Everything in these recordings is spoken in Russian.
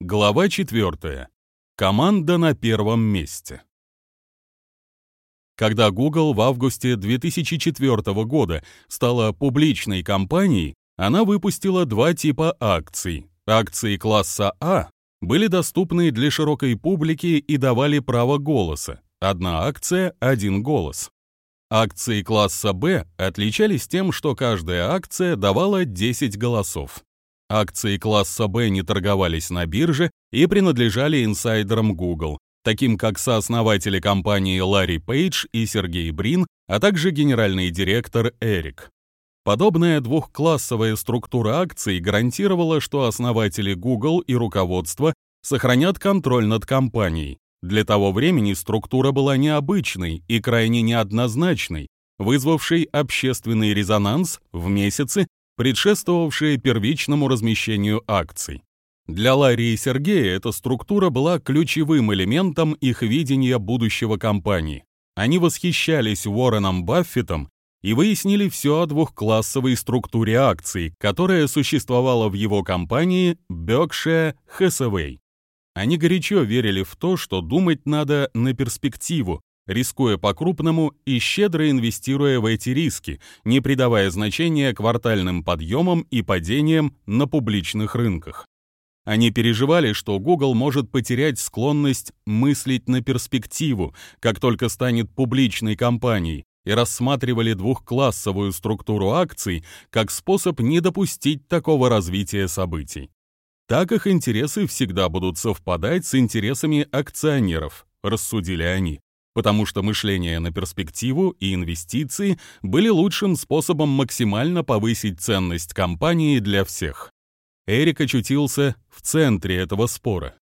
Глава 4. Команда на первом месте. Когда Google в августе 2004 года стала публичной компанией, она выпустила два типа акций. Акции класса А были доступны для широкой публики и давали право голоса. Одна акция – один голос. Акции класса Б отличались тем, что каждая акция давала 10 голосов. Акции класса Б не торговались на бирже и принадлежали инсайдерам Google, таким как сооснователи компании Ларри Пейдж и Сергей Брин, а также генеральный директор Эрик. Подобная двухклассовая структура акций гарантировала, что основатели Google и руководство сохранят контроль над компанией. Для того времени структура была необычной и крайне неоднозначной, вызвавшей общественный резонанс в месяцы, предшествовавшие первичному размещению акций. Для Ларри и Сергея эта структура была ключевым элементом их видения будущего компании. Они восхищались Уорреном Баффетом и выяснили все о двухклассовой структуре акций, которая существовала в его компании Berkshire Hathaway. Они горячо верили в то, что думать надо на перспективу, рискуя по-крупному и щедро инвестируя в эти риски, не придавая значения квартальным подъемам и падениям на публичных рынках. Они переживали, что Google может потерять склонность мыслить на перспективу, как только станет публичной компанией, и рассматривали двухклассовую структуру акций как способ не допустить такого развития событий. Так их интересы всегда будут совпадать с интересами акционеров, рассудили они потому что мышление на перспективу и инвестиции были лучшим способом максимально повысить ценность компании для всех. Эрик очутился в центре этого спора.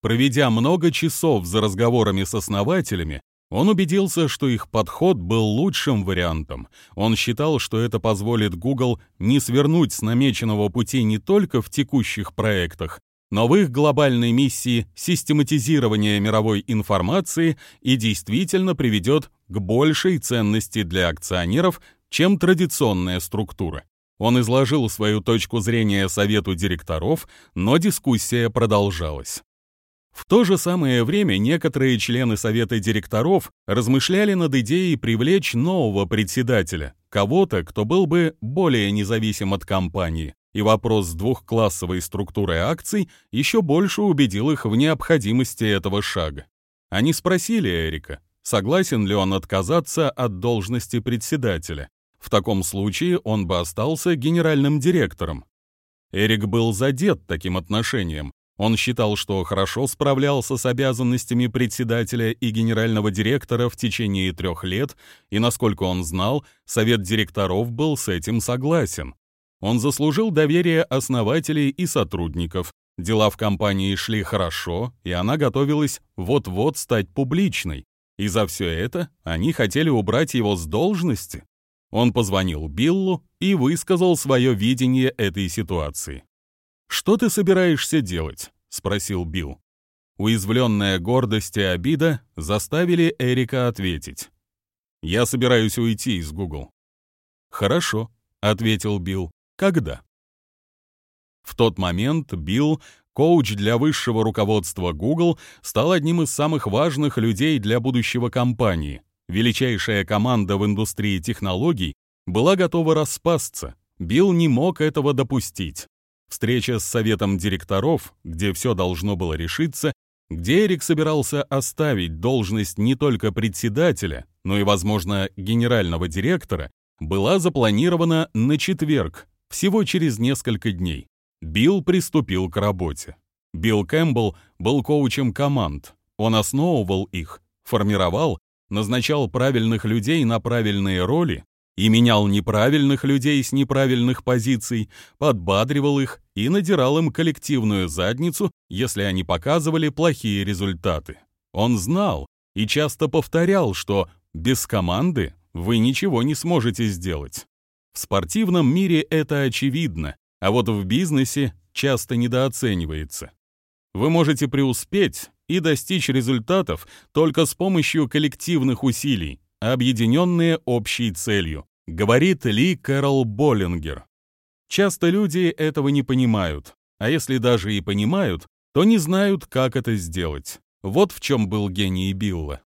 Проведя много часов за разговорами с основателями, он убедился, что их подход был лучшим вариантом. Он считал, что это позволит Google не свернуть с намеченного пути не только в текущих проектах, но в их глобальной миссии систематизирования мировой информации и действительно приведет к большей ценности для акционеров, чем традиционная структура. Он изложил свою точку зрения совету директоров, но дискуссия продолжалась. В то же самое время некоторые члены совета директоров размышляли над идеей привлечь нового председателя, кого-то, кто был бы более независим от компании, и вопрос с двухклассовой структурой акций еще больше убедил их в необходимости этого шага. Они спросили Эрика, согласен ли он отказаться от должности председателя. В таком случае он бы остался генеральным директором. Эрик был задет таким отношением. Он считал, что хорошо справлялся с обязанностями председателя и генерального директора в течение трех лет, и, насколько он знал, совет директоров был с этим согласен. Он заслужил доверие основателей и сотрудников. Дела в компании шли хорошо, и она готовилась вот-вот стать публичной. И за все это они хотели убрать его с должности. Он позвонил Биллу и высказал свое видение этой ситуации. «Что ты собираешься делать?» — спросил Билл. Уязвленная гордость и обида заставили Эрика ответить. «Я собираюсь уйти из Google». «Хорошо», — ответил Билл. Когда? В тот момент Билл, коуч для высшего руководства Google, стал одним из самых важных людей для будущего компании. Величайшая команда в индустрии технологий была готова распасться. Билл не мог этого допустить. Встреча с советом директоров, где все должно было решиться, где Эрик собирался оставить должность не только председателя, но и, возможно, генерального директора, была запланирована на четверг, всего через несколько дней. Билл приступил к работе. Билл Кэмпбелл был коучем команд. Он основывал их, формировал, назначал правильных людей на правильные роли и менял неправильных людей с неправильных позиций, подбадривал их и надирал им коллективную задницу, если они показывали плохие результаты. Он знал и часто повторял, что без команды вы ничего не сможете сделать. В спортивном мире это очевидно, а вот в бизнесе часто недооценивается. Вы можете преуспеть и достичь результатов только с помощью коллективных усилий, объединенные общей целью, говорит Ли Кэрол Боллингер. Часто люди этого не понимают, а если даже и понимают, то не знают, как это сделать. Вот в чем был гений Билла.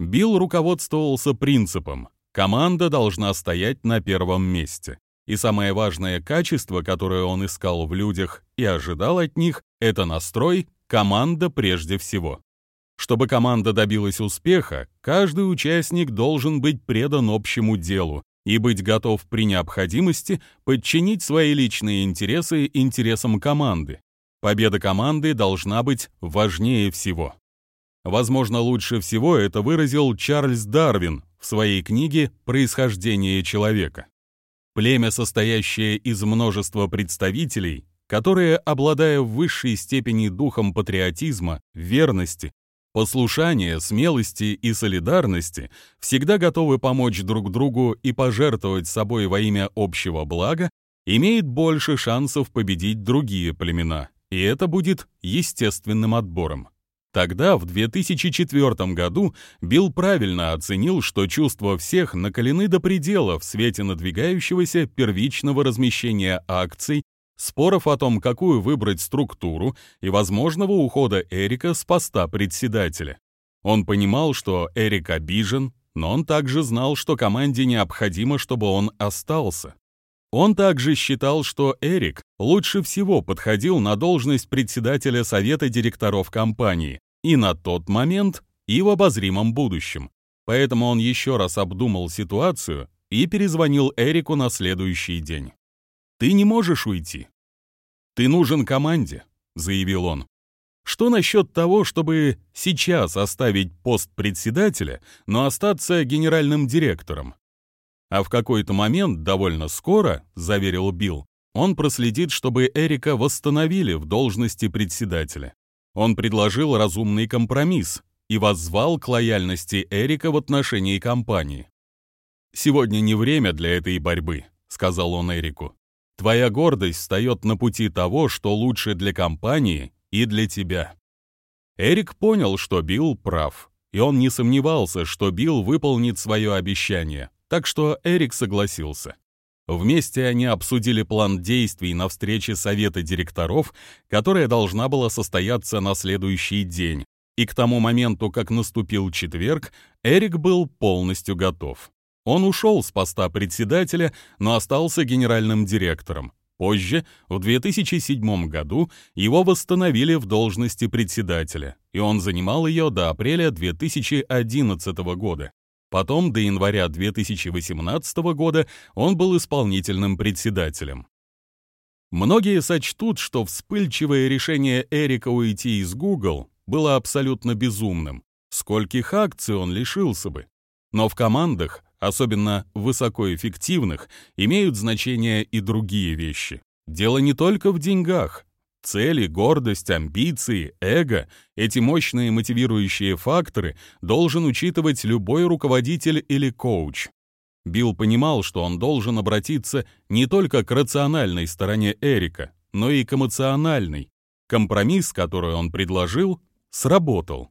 Билл руководствовался принципом «команда должна стоять на первом месте». И самое важное качество, которое он искал в людях и ожидал от них, это настрой «команда прежде всего». Чтобы команда добилась успеха, каждый участник должен быть предан общему делу и быть готов при необходимости подчинить свои личные интересы интересам команды. Победа команды должна быть важнее всего. Возможно, лучше всего это выразил Чарльз Дарвин в своей книге «Происхождение человека». Племя, состоящее из множества представителей, которые, обладая в высшей степени духом патриотизма, верности, послушания, смелости и солидарности, всегда готовы помочь друг другу и пожертвовать собой во имя общего блага, имеет больше шансов победить другие племена, и это будет естественным отбором. Тогда, в 2004 году, Билл правильно оценил, что чувства всех накалены до предела в свете надвигающегося первичного размещения акций, споров о том, какую выбрать структуру и возможного ухода Эрика с поста председателя. Он понимал, что Эрик обижен, но он также знал, что команде необходимо, чтобы он остался. Он также считал, что Эрик лучше всего подходил на должность председателя совета директоров компании, и на тот момент, и в обозримом будущем. Поэтому он еще раз обдумал ситуацию и перезвонил Эрику на следующий день. «Ты не можешь уйти. Ты нужен команде», — заявил он. «Что насчет того, чтобы сейчас оставить пост председателя, но остаться генеральным директором?» А в какой-то момент, довольно скоро, заверил Билл, он проследит, чтобы Эрика восстановили в должности председателя. Он предложил разумный компромисс и воззвал к лояльности Эрика в отношении компании. «Сегодня не время для этой борьбы», — сказал он Эрику. «Твоя гордость встает на пути того, что лучше для компании и для тебя». Эрик понял, что Билл прав, и он не сомневался, что Билл выполнит свое обещание, так что Эрик согласился. Вместе они обсудили план действий на встрече совета директоров, которая должна была состояться на следующий день. И к тому моменту, как наступил четверг, Эрик был полностью готов. Он ушел с поста председателя, но остался генеральным директором. Позже, в 2007 году, его восстановили в должности председателя, и он занимал ее до апреля 2011 года. Потом, до января 2018 года, он был исполнительным председателем. Многие сочтут, что вспыльчивое решение Эрика уйти из Google было абсолютно безумным. Скольких акций он лишился бы. Но в командах, особенно высокоэффективных, имеют значение и другие вещи. Дело не только в деньгах. Цели, гордость, амбиции, эго — эти мощные мотивирующие факторы должен учитывать любой руководитель или коуч. Билл понимал, что он должен обратиться не только к рациональной стороне Эрика, но и к эмоциональной. Компромисс, который он предложил, сработал.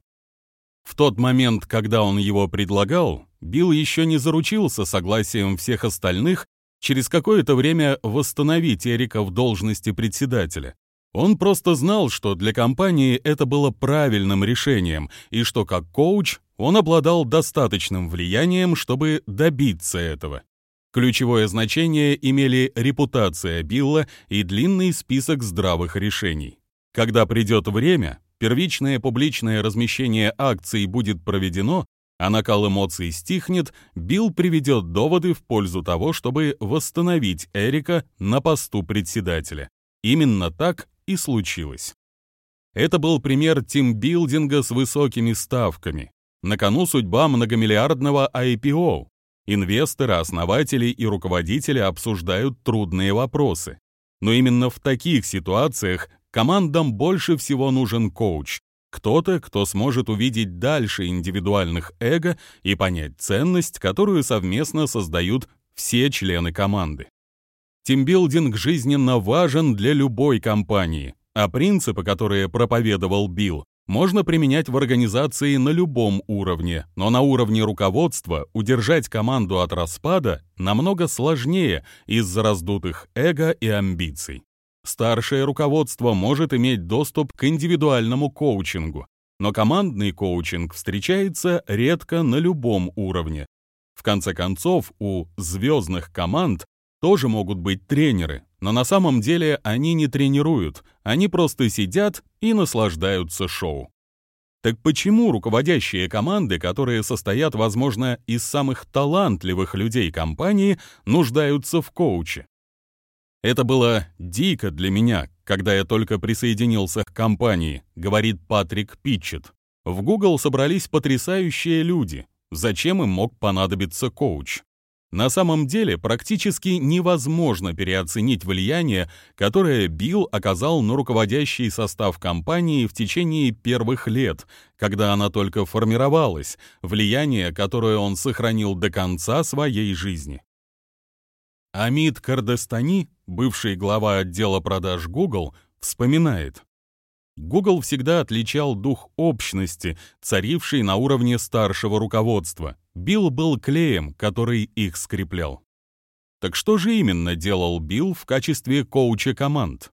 В тот момент, когда он его предлагал, Билл еще не заручился согласием всех остальных через какое-то время восстановить Эрика в должности председателя. Он просто знал, что для компании это было правильным решением, и что как коуч он обладал достаточным влиянием, чтобы добиться этого. Ключевое значение имели репутация Билла и длинный список здравых решений. Когда придет время, первичное публичное размещение акций будет проведено, а накал эмоций стихнет, Билл приведет доводы в пользу того, чтобы восстановить Эрика на посту председателя. Именно так и случилось. Это был пример тимбилдинга с высокими ставками. На кону судьба многомиллиардного IPO. Инвесторы, основатели и руководители обсуждают трудные вопросы. Но именно в таких ситуациях командам больше всего нужен коуч. Кто-то, кто сможет увидеть дальше индивидуальных эго и понять ценность, которую совместно создают все члены команды. Тимбилдинг жизненно важен для любой компании, а принципы, которые проповедовал Билл, можно применять в организации на любом уровне, но на уровне руководства удержать команду от распада намного сложнее из-за раздутых эго и амбиций. старшее руководство может иметь доступ к индивидуальному коучингу, но командный коучинг встречается редко на любом уровне. В конце концов, у звездных команд тоже могут быть тренеры, но на самом деле они не тренируют, они просто сидят и наслаждаются шоу. Так почему руководящие команды, которые состоят, возможно, из самых талантливых людей компании, нуждаются в коуче? Это было дико для меня, когда я только присоединился к компании, говорит Патрик Питчет. В Google собрались потрясающие люди. Зачем им мог понадобиться коуч? На самом деле практически невозможно переоценить влияние, которое Билл оказал на руководящий состав компании в течение первых лет, когда она только формировалась, влияние, которое он сохранил до конца своей жизни. Амид Кардестани, бывший глава отдела продаж Google, вспоминает. Google всегда отличал дух общности, царивший на уровне старшего руководства. Билл был клеем, который их скреплял. Так что же именно делал Билл в качестве коуча команд?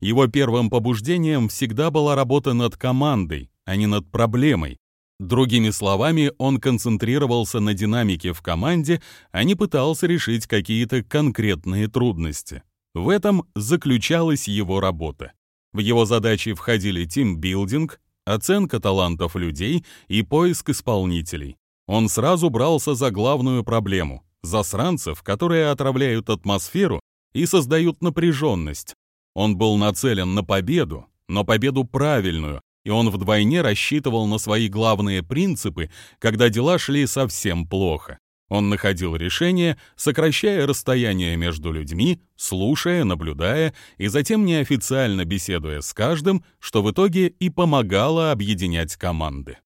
Его первым побуждением всегда была работа над командой, а не над проблемой. Другими словами, он концентрировался на динамике в команде, а не пытался решить какие-то конкретные трудности. В этом заключалась его работа. В его задачи входили тимбилдинг, оценка талантов людей и поиск исполнителей. Он сразу брался за главную проблему – засранцев, которые отравляют атмосферу и создают напряженность. Он был нацелен на победу, но победу правильную, и он вдвойне рассчитывал на свои главные принципы, когда дела шли совсем плохо. Он находил решение, сокращая расстояние между людьми, слушая, наблюдая и затем неофициально беседуя с каждым, что в итоге и помогало объединять команды.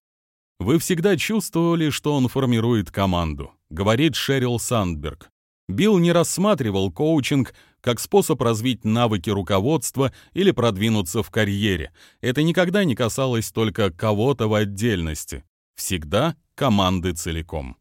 «Вы всегда чувствовали, что он формирует команду», — говорит Шерил Сандберг. Билл не рассматривал коучинг как способ развить навыки руководства или продвинуться в карьере. Это никогда не касалось только кого-то в отдельности. Всегда команды целиком.